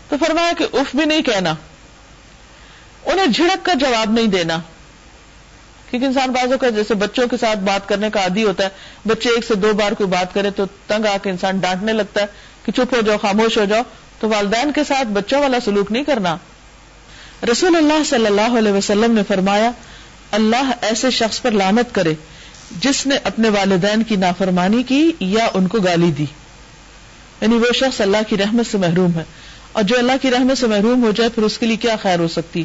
تو فرمایا کہ اف بھی نہیں کہنا، انہیں جھڑک کا جواب نہیں دینا۔ کیونکہ انسان بازوں کا جیسے بچوں کے ساتھ بات کرنے کا عادی ہوتا ہے، بچے ایک سے دو بار کوئی بات کرے تو تنگ آ کے انسان ڈانٹنے لگتا ہے کہ چپ ہو جاؤ، خاموش ہو جاؤ۔ تو والدین کے ساتھ بچوں والا سلوک نہیں کرنا۔ رسول اللہ صلی اللہ علیہ وسلم نے فرمایا، اللہ ایسے شخص پر لامت کرے جس نے اپنے والدین کی نافرمانی کی یا ان کو گالی دی۔ یعنی وہ شخص اللہ کی رحمت سے محروم ہے۔ اور جو اللہ کی رحمت سے محروم ہو جائے، پھر اس کے لیے کیا خیر ہو سکتی؟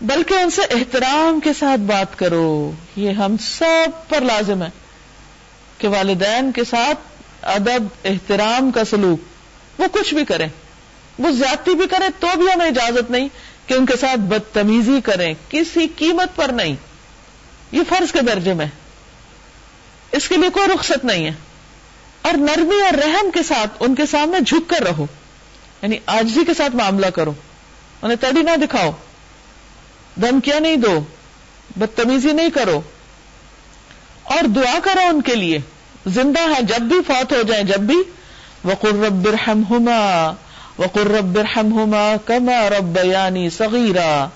بلکہ ان سے احترام کے ساتھ بات کرو۔ یہ ہم سب پر لازم ہے کہ والدین کے ساتھ ادب، احترام کا سلوک وہ کچھ بھی کریں، وہ زیادتی بھی کریں تو بھی ہمیں اجازت نہیں کہ ان کے ساتھ بدتمیزی کریں، کسی قیمت پر نہیں۔ یہ فرض کے درجے میں۔ اس کے لیے کوئی رخصت نہیں ہے۔ اور نرمی اور رحم کے ساتھ ان کے سامنے جھک کر رہو۔ یعنی آجزی کے ساتھ معاملہ کرو۔ انہیں تڑی نہ دکھاؤ۔ دھمکیاں نہیں دو؟ بدتمیزی نہیں کرو۔ اور دعا کرو ان کے لیے۔ زندہ ہے جب بھی فوت ہو جائیں، جب بھی۔ وقر رب ہوما وقر رب ہوما کما رب یعنی صغیرہ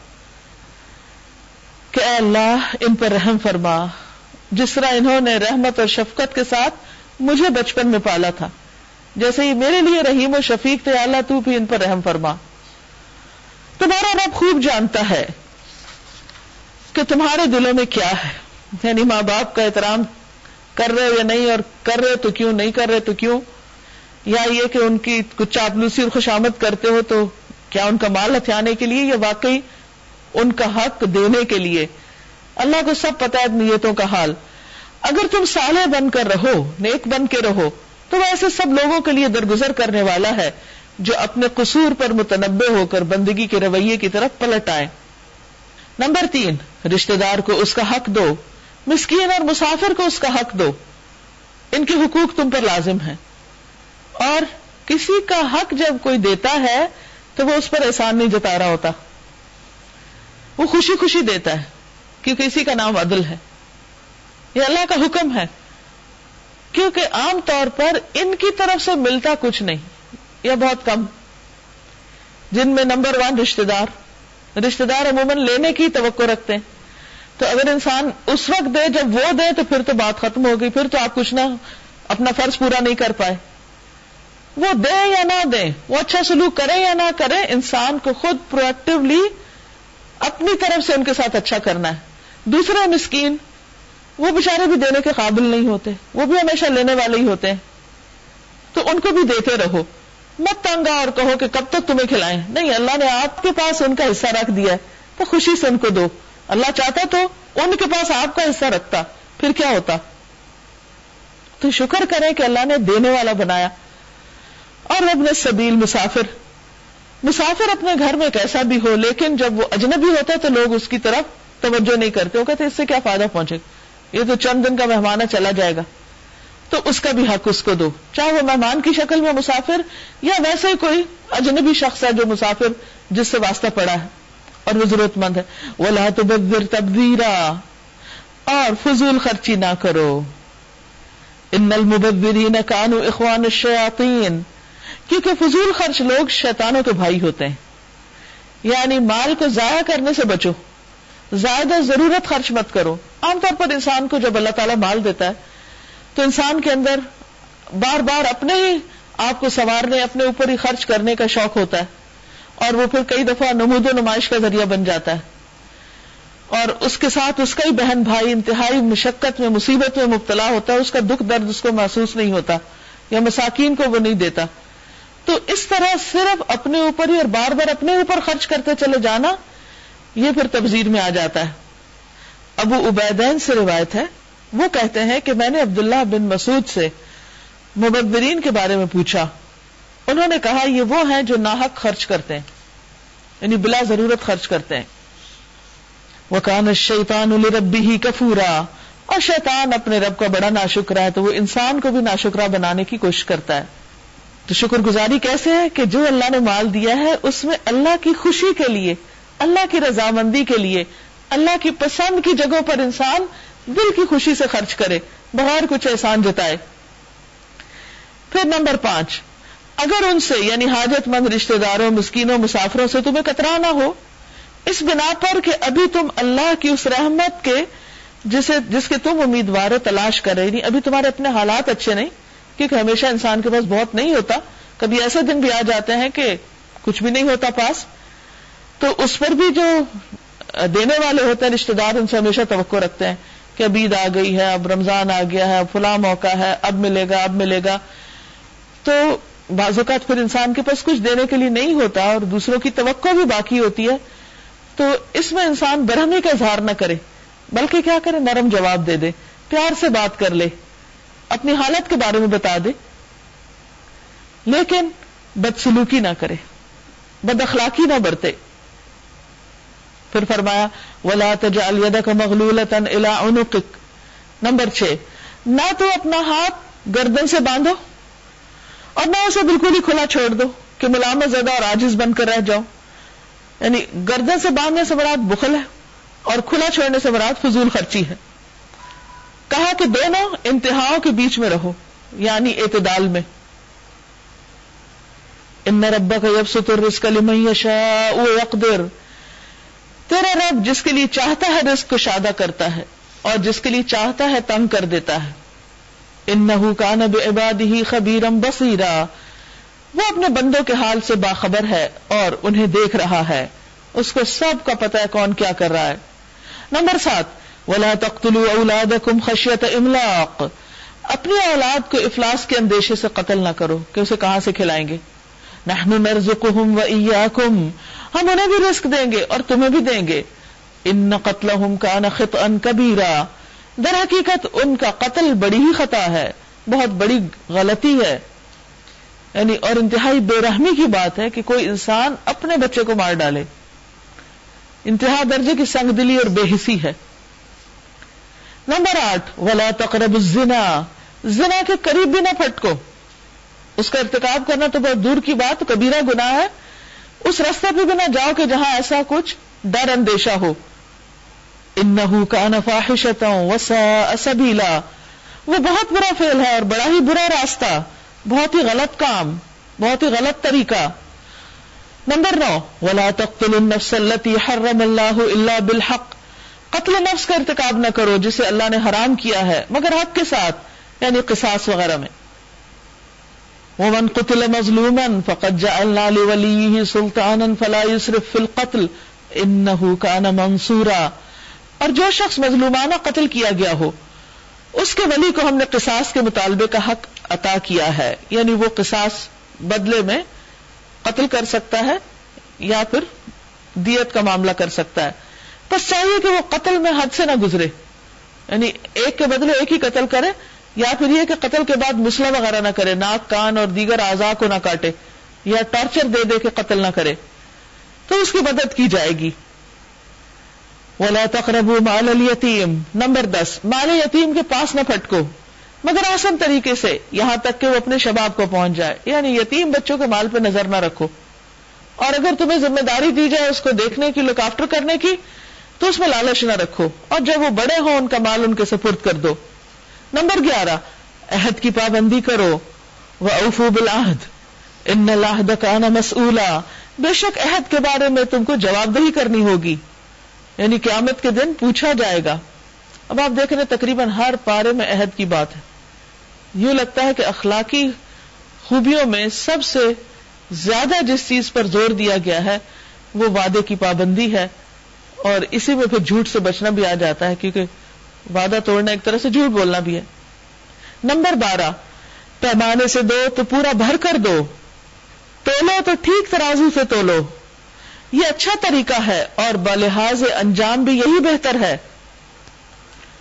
کہ اے اللہ، ان پر رحم فرما۔ جس طرح انہوں نے رحمت اور شفقت کے ساتھ مجھے بچپن میں پالا تھا۔ جیسے ہی میرے لیے رحیم و شفیق تھے اللہ تو بھی ان پر رحم فرما۔ تمہارا رب خوب جانتا ہے۔ کہ تمہارے دلوں میں کیا ہے؟ یعنی ماں باپ کا احترام کر رہے یا نہیں اور کر رہے تو کیوں؟ نہیں کر رہے تو کیوں؟ یا یہ کہ ان کی کچھ چاپلوسی اور خوشامد کرتے ہو تو کیا ان کا مال ہتھیانے کے لیے یا واقعی ان کا حق دینے کے لیے؟ اللہ کو سب پتا ہے نیتوں کا حال۔ اگر تم سالے بن کر رہو، نیک بن کے رہو، تو وہ ایسے سب لوگوں کے لیے درگزر کرنے والا ہے جو اپنے قصور پر متنبع ہو کر بندگی کے رویے کی طرف پلٹ آئے۔ نمبر تین رشتے دار کو اس کا حق دو، مسکین اور مسافر کو اس کا حق دو۔ ان کے حقوق تم پر لازم ہے اور کسی کا حق جب کوئی دیتا ہے، تو وہ اس پر احسان نہیں جتا رہا ہوتا۔ وہ خوشی خوشی دیتا ہے کیونکہ اسی کا نام عدل ہے۔ یہ اللہ کا حکم ہے۔ کیونکہ عام طور پر ان کی طرف سے ملتا کچھ نہیں، یا بہت کم۔ جن میں نمبر ون رشتے دار رشتے دار عموماً لینے کی توقع رکھتے ہیں۔ تو اگر انسان اس وقت دے جب وہ دے تو پھر تو بات ختم ہو گئی، پھر تو آپ کچھ نہ اپنا فرض پورا نہیں کر پائے۔ وہ دے یا نہ دے، وہ اچھا سلوک کرے یا نہ کرے، انسان کو خود پرویکٹولی اپنی طرف سے ان کے ساتھ اچھا کرنا ہے۔ دوسرا مسکین، وہ بےچارے بھی دینے کے قابل نہیں ہوتے، وہ بھی ہمیشہ لینے والے ہی ہوتے ہیں۔ تو ان کو بھی دیتے رہو۔ مت تنگا اور کہو کہ کب تک تمہیں کھلائیں۔ نہیں، اللہ نے آپ کے پاس ان کا حصہ رکھ دیا ہے۔ تو خوشی سے ان کو دو۔ اللہ چاہتا تو ان کے پاس آپ کا حصہ رکھتا۔ پھر کیا ہوتا؟ تو شکر کریں کہ اللہ نے دینے والا بنایا۔ اور اب نے سبیل مسافر۔ مسافر اپنے گھر میں کیسا بھی ہو، لیکن جب وہ اجنبی ہوتا ہے تو لوگ اس کی طرف توجہ نہیں کرتے۔ وہ کہتے، اس سے کیا فائدہ پہنچے؟ یہ تو چند دن کا مہمان چلا جائے گا۔ تو اس کا بھی حق اس کو دو۔ چاہے وہ مہمان کی شکل میں مسافر یا ویسے کوئی اجنبی شخص ہے جو مسافر جس سے واسطہ پڑا ہے اور وہ ضرورت مند ہے۔ وہ لا تو تبدیرا اور فضول خرچی نہ کرو۔ ان المبرین کانو اخوان الشیاطین کیونکہ فضول خرچ لوگ شیطانوں کے بھائی ہوتے ہیں۔ یعنی مال کو ضائع کرنے سے بچو۔ زیادہ ضرورت خرچ مت کرو۔ عام طور پر انسان کو جب اللہ تعالیٰ مال دیتا ہے تو انسان کے اندر بار بار اپنے ہی آپ کو سنوارنے، اپنے اوپر ہی خرچ کرنے کا شوق ہوتا ہے اور وہ پھر کئی دفعہ نمود و نمائش کا ذریعہ بن جاتا ہے۔ اور اس کے ساتھ اس کا ہی بہن بھائی انتہائی مشقت میں، مصیبت میں مبتلا ہوتا ہے، اس کا دکھ درد اس کو محسوس نہیں ہوتا یا مساکین کو وہ نہیں دیتا۔ تو اس طرح صرف اپنے اوپر ہی اور بار بار اپنے اوپر خرچ کرتے چلے جانا، یہ پھر تبزیر میں آ جاتا ہے۔ ابو عبیدین سے روایت ہے وہ کہتے ہیں کہ میں نے عبداللہ بن مسعود سے مبدرین کے بارے میں پوچھا۔ انہوں نے کہا، یہ وہ ہیں جو ناحق خرچ کرتے ہیں یعنی بلا ضرورت خرچ کرتے ہیں۔ وہ کان شیتان ربی ہی کفورا۔ اور شیطان اپنے رب کا بڑا ناشکرا ہے، تو وہ انسان کو بھی ناشکرا بنانے کی کوشش کرتا ہے۔ تو شکر گزاری کیسے ہے کہ جو اللہ نے مال دیا ہے، اس میں اللہ کی خوشی کے لیے، اللہ کی رضامندی کے لیے، اللہ کی پسند کی جگہوں پر انسان دل کی خوشی سے خرچ کرے، بغیر کچھ احسان جتائے۔ پھر نمبر پانچ، اگر ان سے یعنی حاجت مند رشتے داروں، مسکینوں، مسافروں سے تمہیں کترانا ہو، اس بنا پر کہ ابھی تم اللہ کی اس رحمت کے، جسے، جس کے تم امیدوار تلاش کر رہے نہیں ابھی تمہارے اپنے حالات اچھے نہیں، کیونکہ ہمیشہ انسان کے پاس بہت نہیں ہوتا، کبھی ایسے دن بھی آ جاتے ہیں کہ کچھ بھی نہیں ہوتا پاس، تو اس پر بھی جو دینے والے ہوتے ہیں رشتے دار، ان سے ہمیشہ توقع رکھتے ہیں۔ کہ اب عید آ گئی ہے، اب رمضان آ گیا ہے، اب فلاں موقع ہے، اب ملے گا، اب ملے گا۔ تو بعض اوقات پھر انسان کے پاس کچھ دینے کے لیے نہیں ہوتا اور دوسروں کی توقع بھی باقی ہوتی ہے۔ تو اس میں انسان برہمی کا اظہار نہ کرے، بلکہ کیا کرے؟ نرم جواب دے دے، پیار سے بات کر لے، اپنی حالت کے بارے میں بتا دے۔ لیکن بدسلوکی نہ کرے، بد اخلاقی نہ برتے۔ پھر فرمایا، ولا تجعل يدك مغلولة الى عنقك۔ نمبر چھ، نہ تو اپنا ہاتھ گردن سے باندھو اور نہ اسے بالکل ہی کھلا چھوڑ دو کہ ملامت زدہ اور آجز بن کر رہ جاؤ۔ یعنی گردن سے باندھنے سے مراد بخل ہے اور کھلا چھوڑنے سے مراد فضول خرچی ہے۔ کہا کہ دونوں انتہاؤں کے بیچ میں رہو یعنی اعتدال میں۔ ان ربا کا یب ستر رسک یقدر تیرا رب جس کے لیے چاہتا ہے رزق کو شادہ کرتا ہے اور جس کے لیے چاہتا ہے تنگ کر دیتا ہے۔ ان نہ کا عباد ہی خبیرم بصیرا۔ وہ اپنے بندوں کے حال سے باخبر ہے اور انہیں دیکھ رہا ہے۔ اس کو سب کا پتا ہے کون کیا کر رہا ہے۔ نمبر سات، ولا تختلو اولاد کم خشیت املاق۔ اپنی اولاد کو افلاس کے اندیشے سے قتل نہ کرو، کہ اسے کہاں سے کھلائیں گے؟ نحن نرزقهم وإياكم ہم انہیں بھی رزق دیں گے اور تمہیں بھی دیں گے۔ ان قتل قتلهم كان خطا كبيرا۔ در حقیقت ان کا قتل بڑی ہی خطا ہے، بہت بڑی غلطی ہے۔ یعنی اور انتہائی بے رحمی کی بات ہے کہ کوئی انسان اپنے بچے کو مار ڈالے۔ انتہا درجے کی سنگ دلی اور بے حسی ہے۔ نمبر آٹھ، ولا تقرب الزنا۔ زنا کے قریب بھی نہ پھٹکو۔ اس کا ارتکاب کرنا تو بہت دور کی بات، کبیرہ گناہ ہے۔ اس رستے پہ بھی نہ جاؤ کہ جہاں ایسا کچھ ڈر اندیشہ ہو۔ انہو کان فاحشتا وساء سبیلا۔ وہ بہت برا فعل ہے اور بڑا ہی برا راستہ، بہت ہی غلط کام، بہت ہی غلط طریقہ۔ نمبر نو، ولا تقتل النفس التي حرم الله الا بالحق۔ قتل نفس کا ارتکاب نہ کرو جسے اللہ نے حرام کیا ہے، مگر حق کے ساتھ یعنی قصاص وغیرہ میں۔ ومن قتل مظلوما فقد جعلنا لوليه سلطانا فلا يسرف في القتل انه كان منصورا اور جو شخص مظلومانہ قتل کیا گیا ہو، اس کے ولی کو ہم نے قصاص کے مطالبے کا حق عطا کیا ہے۔ یعنی وہ قصاص بدلے میں قتل کر سکتا ہے یا پھر دیت کا معاملہ کر سکتا ہے۔ بس چاہیے کہ وہ قتل میں حد سے نہ گزرے۔ یعنی ایک کے بدلے ایک ہی قتل کرے۔ یا پھر یہ کہ قتل کے بعد مسلح وغیرہ نہ کرے، ناک، کان اور دیگر اعضاء کو نہ کاٹے یا ٹارچر دے دے کے قتل نہ کرے، تو اس کی مدد کی جائے گی۔ ولا تقرب مال الیتیم نمبر دس، مال یتیم کے پاس نہ پھٹکو، مگر آسان طریقے سے یہاں تک کہ وہ اپنے شباب کو پہنچ جائے۔ یعنی یتیم بچوں کے مال پہ نظر نہ رکھو۔ اور اگر تمہیں ذمہ داری دی جائے اس کو دیکھنے کی لک آفٹر کرنے کی، تو اس میں لالچ نہ رکھو۔ اور جب وہ بڑے ہوں، ان کا مال ان کے سپرد کر دو۔ نمبر گیارہ، عہد کی پابندی کرو۔ وہ اوفو بلاحد ان لاہد کا مسئولہ بے شک عہد کے بارے میں تم کو جواب دہی کرنی ہوگی۔ یعنی قیامت کے دن پوچھا جائے گا۔ اب آپ دیکھ رہے تقریباً ہر پارے میں عہد کی بات ہے۔ یوں لگتا ہے کہ اخلاقی خوبیوں میں سب سے زیادہ جس چیز پر زور دیا گیا ہے، وہ وعدے کی پابندی ہے۔ اور اسی میں پھر جھوٹ سے بچنا بھی آ جاتا ہے، کیونکہ وعدہ توڑنا ایک طرح سے جھوٹ بولنا بھی ہے۔ نمبر بارہ، پیمانے سے دو تو پورا بھر کر دو۔ تولو تو ٹھیک ترازو سے تولو۔ یہ اچھا طریقہ ہے اور بلحاظ انجام بھی یہی بہتر ہے۔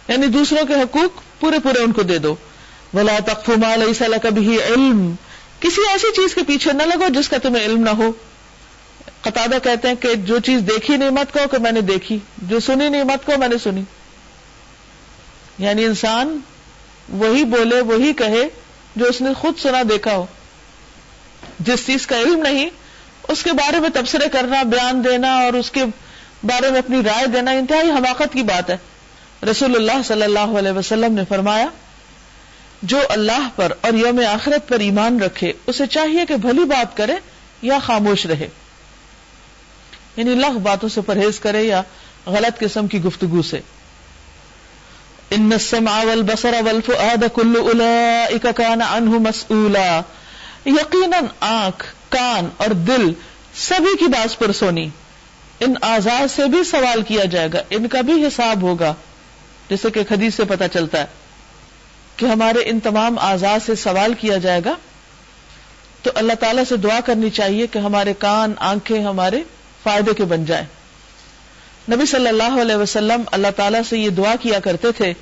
یعنی دوسروں کے حقوق پورے پورے ان کو دے دو۔ بلا تخما علیہ کبھی علم۔ کسی ایسی چیز کے پیچھے نہ لگو جس کا تمہیں علم نہ ہو۔ قطع کہتے ہیں کہ جو چیز دیکھی نہیں مت کہو کہ میں نے دیکھی، جو سنی نہیں مت کہو میں نے سنی۔ یعنی انسان وہی بولے، وہی کہے جو اس نے خود سنا، دیکھا ہو۔ جس چیز کا علم نہیں، اس کے بارے میں تبصرے کرنا، بیان دینا اور اس کے بارے میں اپنی رائے دینا، انتہائی حماقت کی بات ہے۔ رسول اللہ صلی اللہ علیہ وسلم نے فرمایا، جو اللہ پر اور یوم آخرت پر ایمان رکھے، اسے چاہیے کہ بھلی بات کرے یا خاموش رہے۔ یعنی لغ باتوں سے پرہیز کرے یا غلط قسم کی گفتگو سے۔ ان السمع والبصر والفؤاد كل اولئك كان عنه مسؤولا. یقیناً آنکھ، کان اور دل سبھی کی باز پر سونی ان آزاد سے بھی سوال کیا جائے گا، ان کا بھی حساب ہوگا۔ جیسے کہ حدیث سے پتا چلتا ہے کہ ہمارے ان تمام آزاد سے سوال کیا جائے گا۔ تو اللہ تعالی سے دعا کرنی چاہیے کہ ہمارے کان، آنکھیں ہمارے فائدے کے بن جائیں۔ نبی صلی اللہ علیہ وسلم اللہ تعالیٰ سے یہ دعا کیا کرتے تھے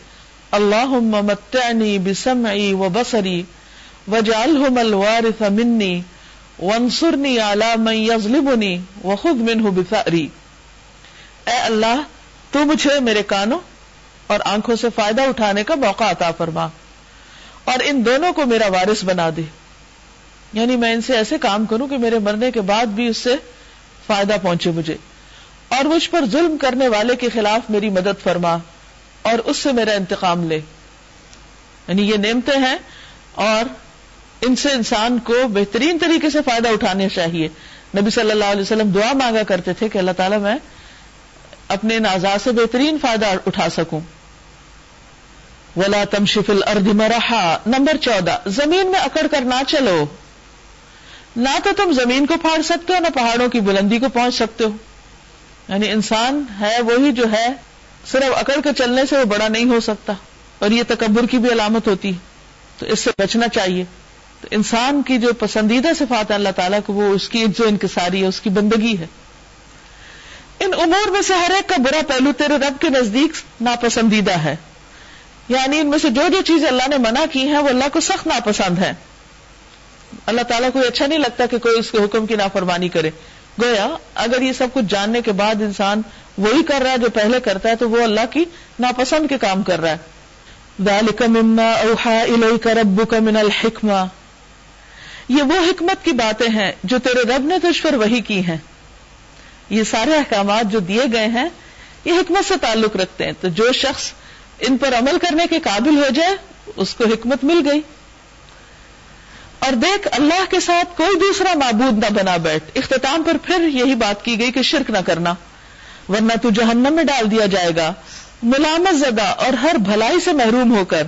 اللہ متعنی بسمعی و بسری وجعلہم الوارث منی وانصرنی علی من یظلمنی وخذ منہ بثأری اے اللہ، تو مجھے میرے کانوں اور آنکھوں سے فائدہ اٹھانے کا موقع عطا فرما اور ان دونوں کو میرا وارث بنا دے۔ یعنی میں ان سے ایسے کام کروں کہ میرے مرنے کے بعد بھی اس سے فائدہ پہنچے مجھے۔ اور مجھ پر ظلم کرنے والے کے خلاف میری مدد فرما اور اس سے میرا انتقام لے۔ یعنی یہ نعمتیں ہیں اور ان سے انسان کو بہترین طریقے سے فائدہ اٹھانے چاہیے۔ نبی صلی اللہ علیہ وسلم دعا مانگا کرتے تھے کہ اللہ تعالیٰ میں اپنے ان آزاد سے بہترین فائدہ اٹھا سکوں۔ ولا تمشف الارض مرحا۔ نمبر چودہ، زمین میں اکڑ کر نہ چلو۔ نہ تو تم زمین کو پھاڑ سکتے ہو، نہ پہاڑوں کی بلندی کو پہنچ سکتے ہو۔ یعنی انسان ہے وہی جو ہے، صرف اکڑ کے چلنے سے وہ بڑا نہیں ہو سکتا، اور یہ تکبر کی بھی علامت ہوتی ہے، تو اس سے بچنا چاہیے۔ تو انسان کی جو پسندیدہ صفات ہے اللہ تعالیٰ کو وہ اس کی جو انکساری ہے، اس کی بندگی ہے۔ ان امور میں سے ہر ایک کا برا پہلو تیرے رب کے نزدیک ناپسندیدہ ہے۔ یعنی ان میں سے جو جو چیزیں اللہ نے منع کی ہیں، وہ اللہ کو سخت ناپسند ہے اللہ تعالیٰ کو اچھا نہیں لگتا کہ کوئی اس کے حکم کی نافرمانی کرے۔ گویا اگر یہ سب کچھ جاننے کے بعد انسان وہی کر رہا ہے جو پہلے کرتا ہے، تو وہ اللہ کی ناپسند کے کام کر رہا ہے۔ من الحکمہ۔ یہ وہ حکمت کی باتیں ہیں جو تیرے رب نے تجھ پر وہی کی ہیں۔ یہ سارے احکامات جو دیے گئے ہیں، یہ حکمت سے تعلق رکھتے ہیں۔ تو جو شخص ان پر عمل کرنے کے قابل ہو جائے، اس کو حکمت مل گئی۔ اور دیکھ اللہ کے ساتھ کوئی دوسرا معبود نہ بنا بیٹھ۔ اختتام پر پھر یہی بات کی گئی کہ شرک نہ کرنا، ورنہ تو جہنم میں ڈال دیا جائے گا۔ ملامت زدہ اور ہر بھلائی سے محروم ہو کر۔